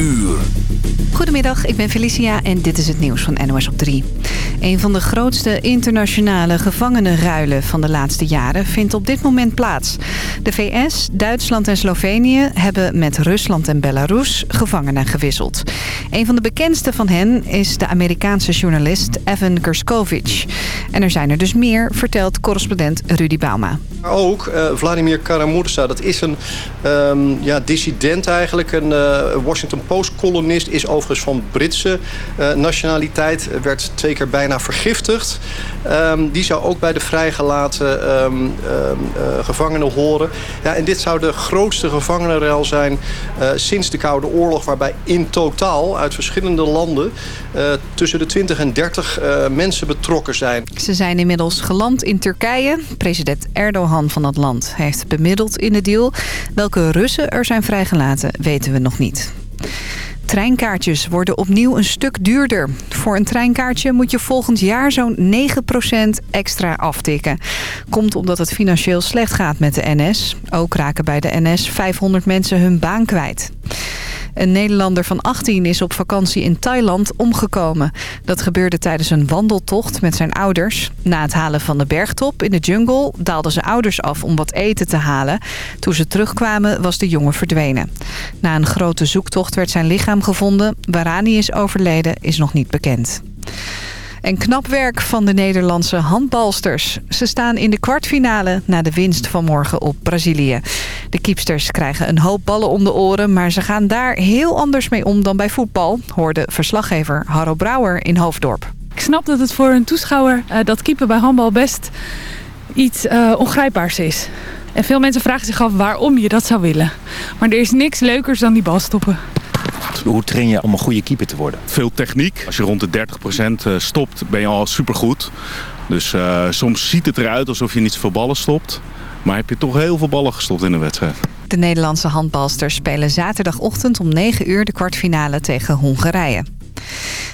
uur. Goedemiddag, ik ben Felicia en dit is het nieuws van NOS op 3. Een van de grootste internationale gevangenenruilen van de laatste jaren vindt op dit moment plaats. De VS, Duitsland en Slovenië hebben met Rusland en Belarus gevangenen gewisseld. Een van de bekendste van hen is de Amerikaanse journalist Evan Gershkovich. En er zijn er dus meer, vertelt correspondent Rudy Bauma. Ook uh, Vladimir Karamurza, dat is een um, ja, dissident eigenlijk. Een uh, Washington Post-columnist, is van Britse uh, nationaliteit. Werd twee keer bijna vergiftigd. Um, die zou ook bij de vrijgelaten um, gevangenen horen. Ja, en dit zou de grootste gevangenenruil zijn sinds de Koude Oorlog... waarbij in totaal uit verschillende landen tussen de 20 en 30 mensen betrokken zijn. Ze zijn inmiddels geland in Turkije. President Erdogan van dat land heeft bemiddeld in de deal. Welke Russen er zijn vrijgelaten weten we nog niet. Treinkaartjes worden opnieuw een stuk duurder. Voor een treinkaartje moet je volgend jaar zo'n 9% extra aftikken. Komt omdat het financieel slecht gaat met de NS. Ook raken bij de NS 500 mensen hun baan kwijt. Een Nederlander van 18 is op vakantie in Thailand omgekomen. Dat gebeurde tijdens een wandeltocht met zijn ouders. Na het halen van de bergtop in de jungle daalden zijn ouders af om wat eten te halen. Toen ze terugkwamen was de jongen verdwenen. Na een grote zoektocht werd zijn lichaam gevonden. Waaraan hij is overleden is nog niet bekend. En knap werk van de Nederlandse handbalsters. Ze staan in de kwartfinale na de winst van morgen op Brazilië. De kiepsters krijgen een hoop ballen om de oren... maar ze gaan daar heel anders mee om dan bij voetbal... hoorde verslaggever Harro Brouwer in Hoofddorp. Ik snap dat het voor een toeschouwer uh, dat keeper bij handbal best iets uh, ongrijpbaars is. En veel mensen vragen zich af waarom je dat zou willen. Maar er is niks leukers dan die bal stoppen. Hoe train je om een goede keeper te worden? Veel techniek. Als je rond de 30% stopt, ben je al supergoed. Dus uh, soms ziet het eruit alsof je niet zoveel ballen stopt. Maar heb je toch heel veel ballen gestopt in de wedstrijd. De Nederlandse handbalsters spelen zaterdagochtend om 9 uur de kwartfinale tegen Hongarije.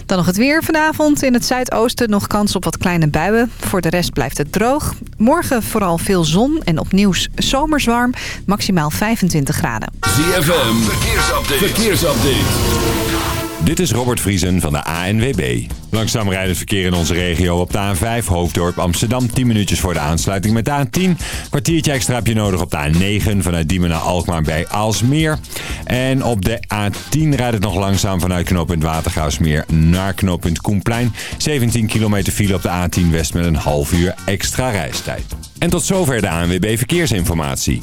Dan nog het weer vanavond. In het zuidoosten nog kans op wat kleine buien. Voor de rest blijft het droog. Morgen vooral veel zon en opnieuw zomers warm. Maximaal 25 graden. Verkeersupdate. verkeersupdate. Dit is Robert Vriesen van de ANWB. Langzaam rijdend verkeer in onze regio op de A5 Hoofddorp Amsterdam. 10 minuutjes voor de aansluiting met de A10. Kwartiertje extra heb je nodig op de A9 vanuit Diemen naar Alkmaar bij Aalsmeer. En op de A10 rijdt het nog langzaam vanuit knooppunt Watergaasmeer naar knooppunt Koenplein. 17 kilometer file op de A10 West met een half uur extra reistijd. En tot zover de ANWB Verkeersinformatie.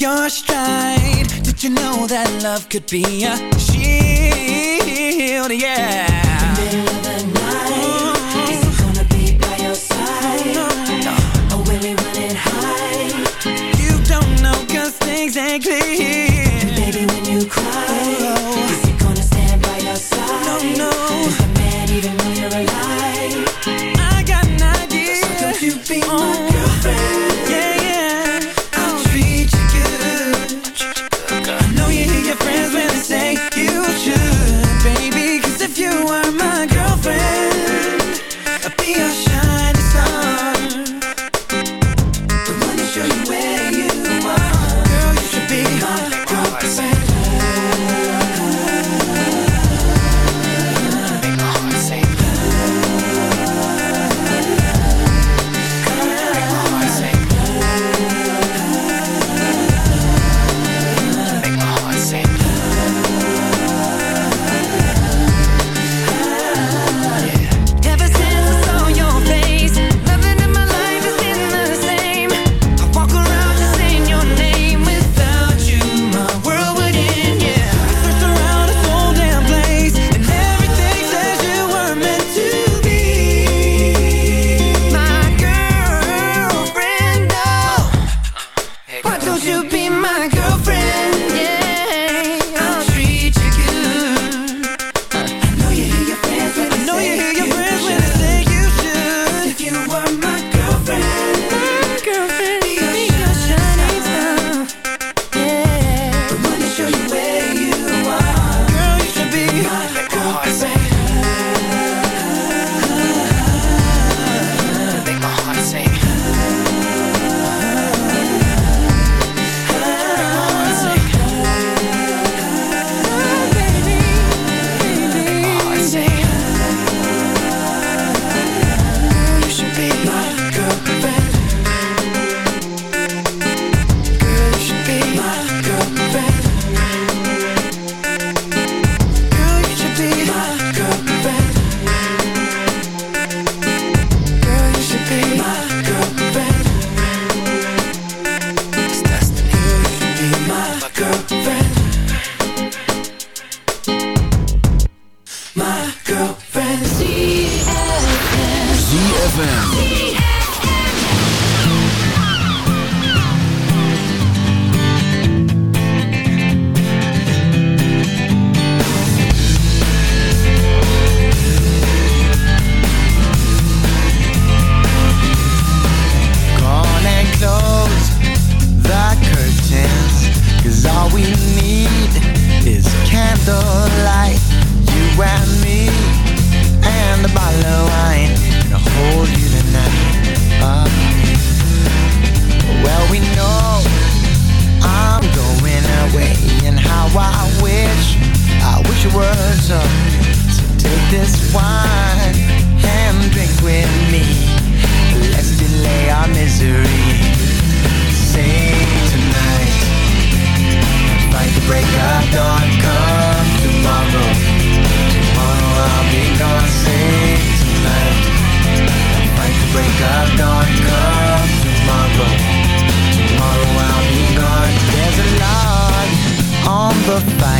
your stride Did you know that love could be a shield, yeah In the Middle of the night Is it gonna be by your side? No. Or will it run high? You don't know cause things ain't clear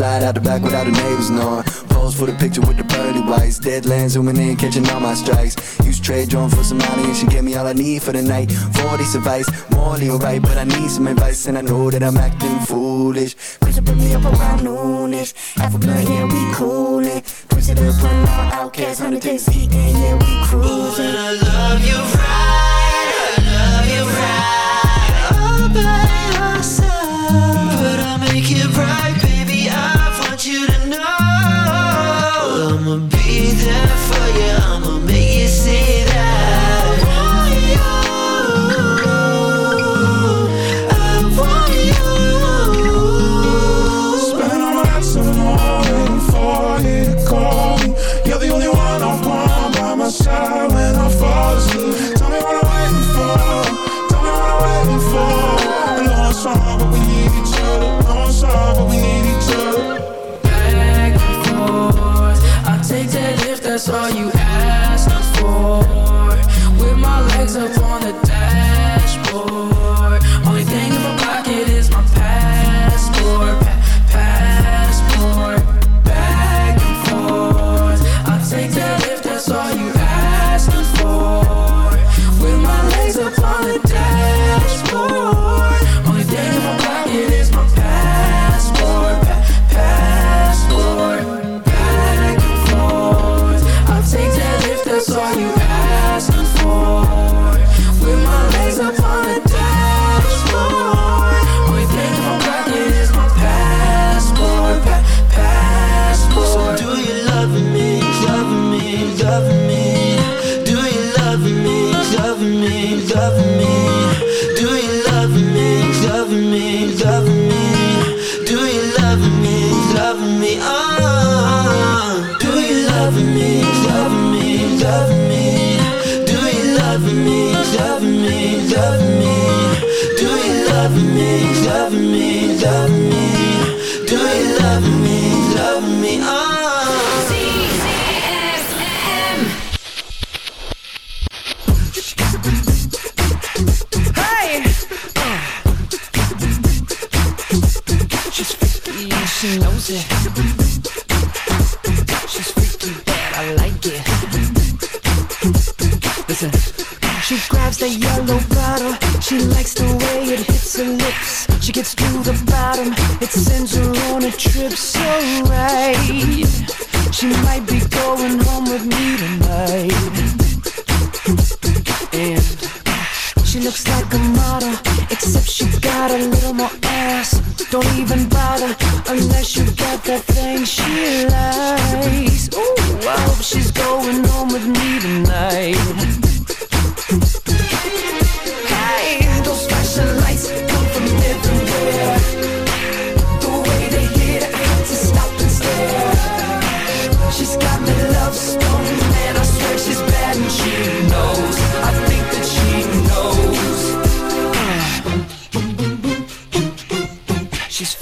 Slide out the back without the neighbors knowing. Pose for the picture with the pearly whites. Deadlands zooming in, catching all my strikes. Use trade drone for some money and she gave me all I need for the night. 40 advice, morally alright, but I need some advice and I know that I'm acting foolish. Pressure put me up around noonish. Half a blunt, yeah, we coolin'. Twisted up, run out, outcast, 100 days deep, yeah, we cruising. Ooh, and I love you right, I love you right. Oh,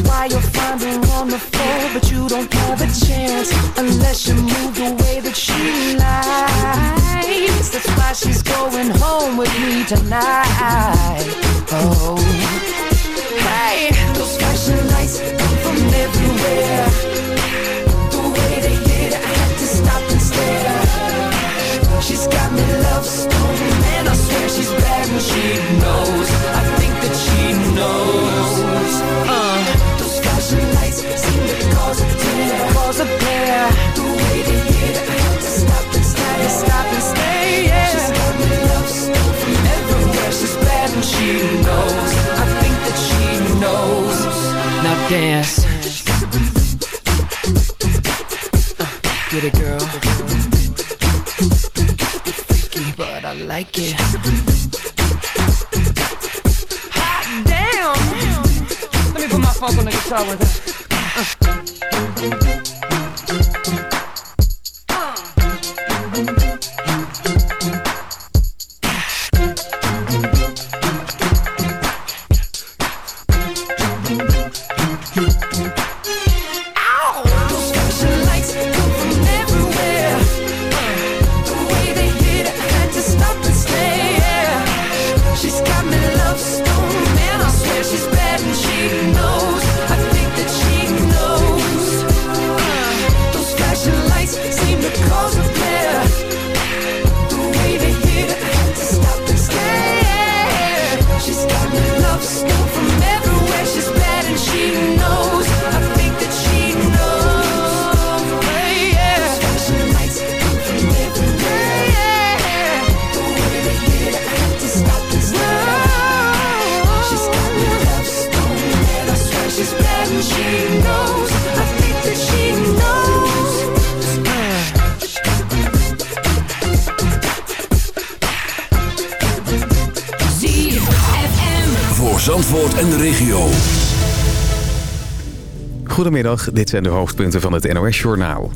why you're find her on the floor, but you don't have a chance unless you move the way that she likes. That's why she's going home with me tonight. Oh, hey, those flashing lights come from everywhere. The way they hit, I have to stop and stare. She's got me love stolen, and I swear she's bad and she knows. Knows. I think that she knows. Now dance. Uh, get it, girl freaky, but I like it. Hot damn! Let me put my funk on the guitar with her. Those Goedemiddag, dit zijn de hoofdpunten van het NOS-journaal.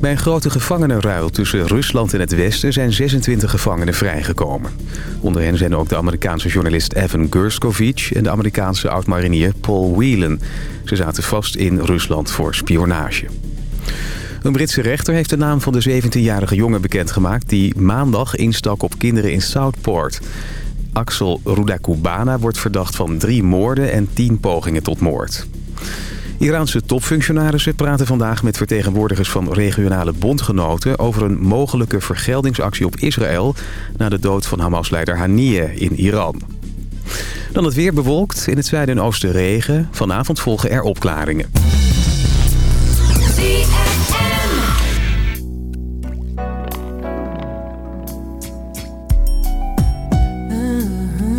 Bij een grote gevangenenruil tussen Rusland en het Westen zijn 26 gevangenen vrijgekomen. Onder hen zijn ook de Amerikaanse journalist Evan Gershkovich en de Amerikaanse oud-marinier Paul Whelan. Ze zaten vast in Rusland voor spionage. Een Britse rechter heeft de naam van de 17-jarige jongen bekendgemaakt... die maandag instak op kinderen in Southport. Axel Rudakubana wordt verdacht van drie moorden en tien pogingen tot moord. Iraanse topfunctionarissen praten vandaag met vertegenwoordigers van regionale bondgenoten... over een mogelijke vergeldingsactie op Israël... na de dood van Hamas-leider Haniyeh in Iran. Dan het weer bewolkt, in het zuiden en oosten regen. Vanavond volgen er opklaringen.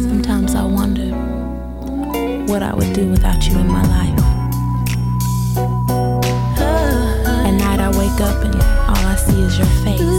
Sometimes I wonder what I would do without you your face.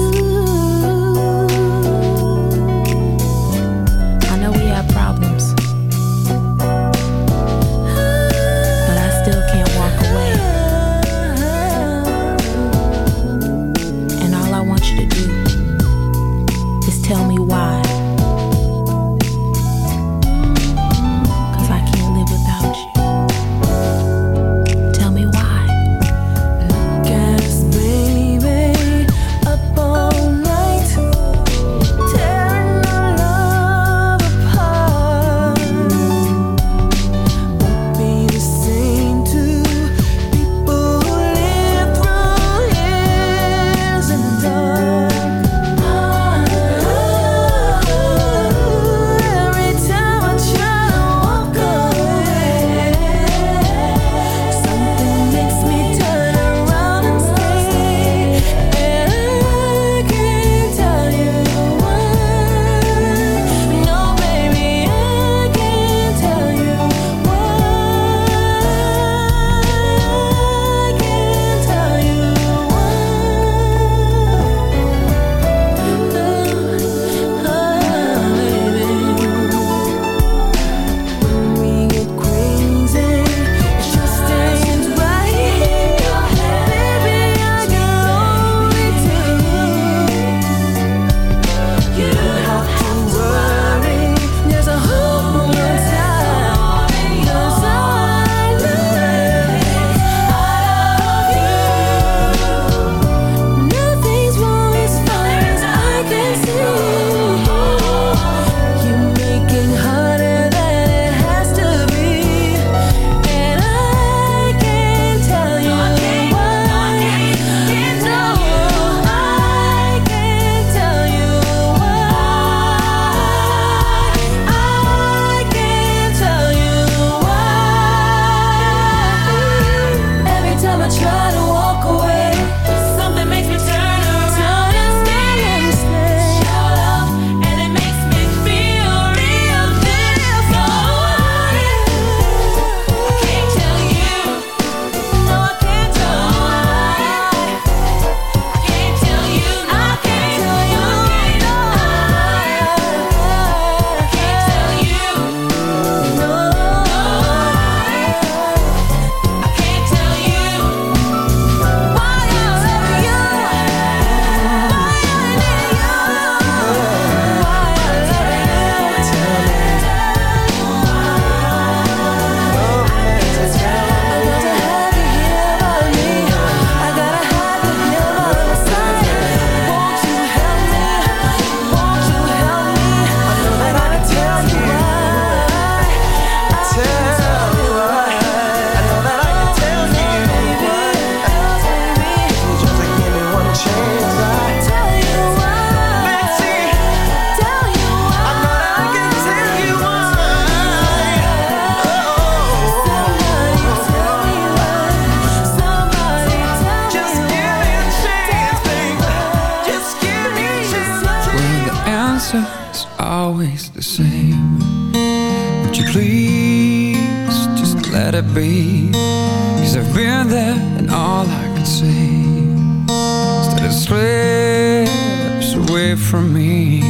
Cause I've been there and all I can say is that it slips away from me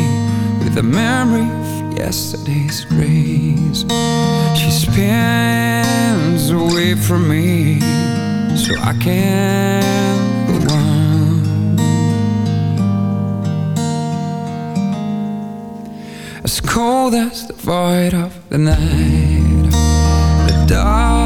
with the memory of yesterday's grace. She spins away from me so I can't go on. As cold as the void of the night, the dark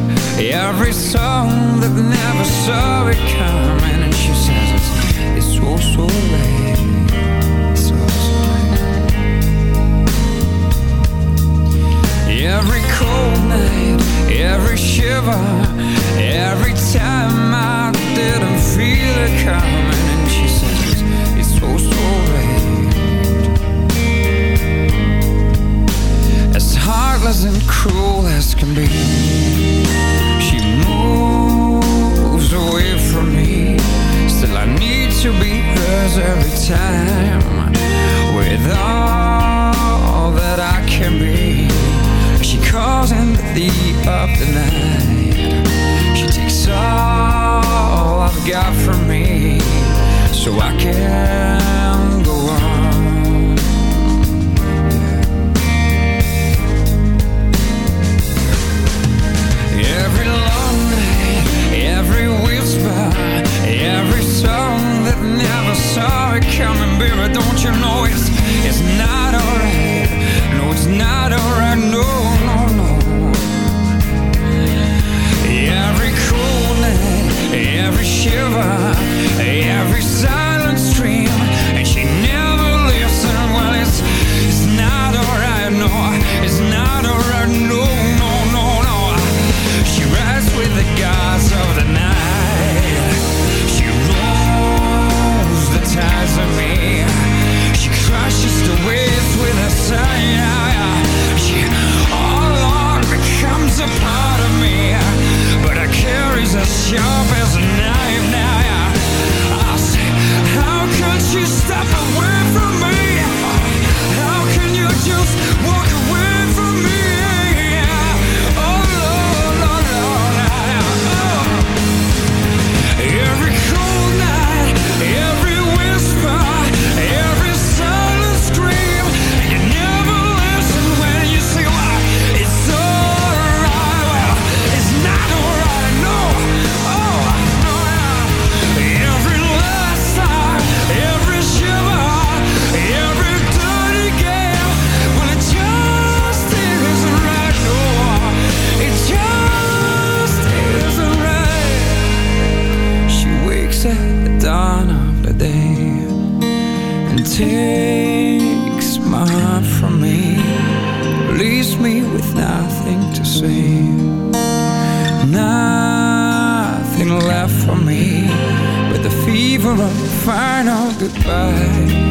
every song that never saw it coming, and she says it's, it's so so late, so so late. Every cold night, every shiver, every time I didn't feel it coming, and she says it's, it's so so late. As heartless and cruel as can be She moves away from me. Still I need to be hers every time. With all that I can be. She calls in the deep of the night She takes all I've got from me. So I can nothing left for me but the fever of final goodbye.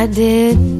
I did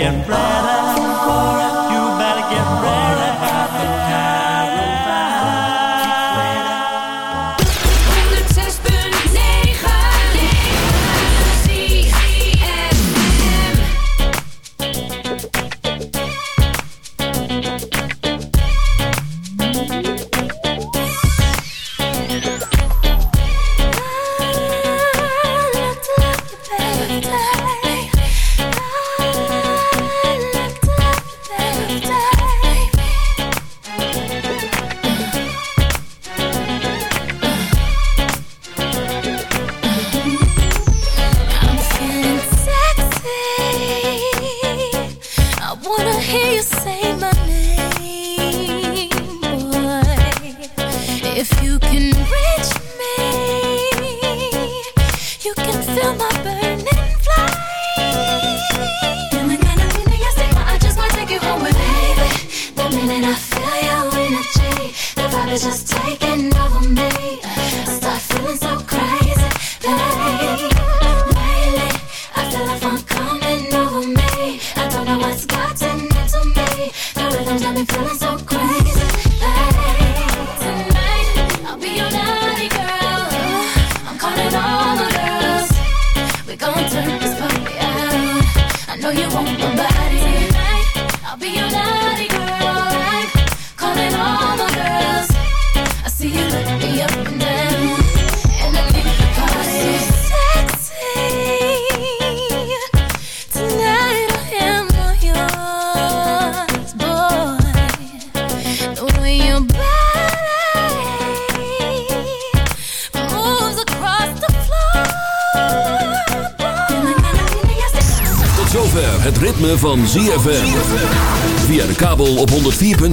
and black.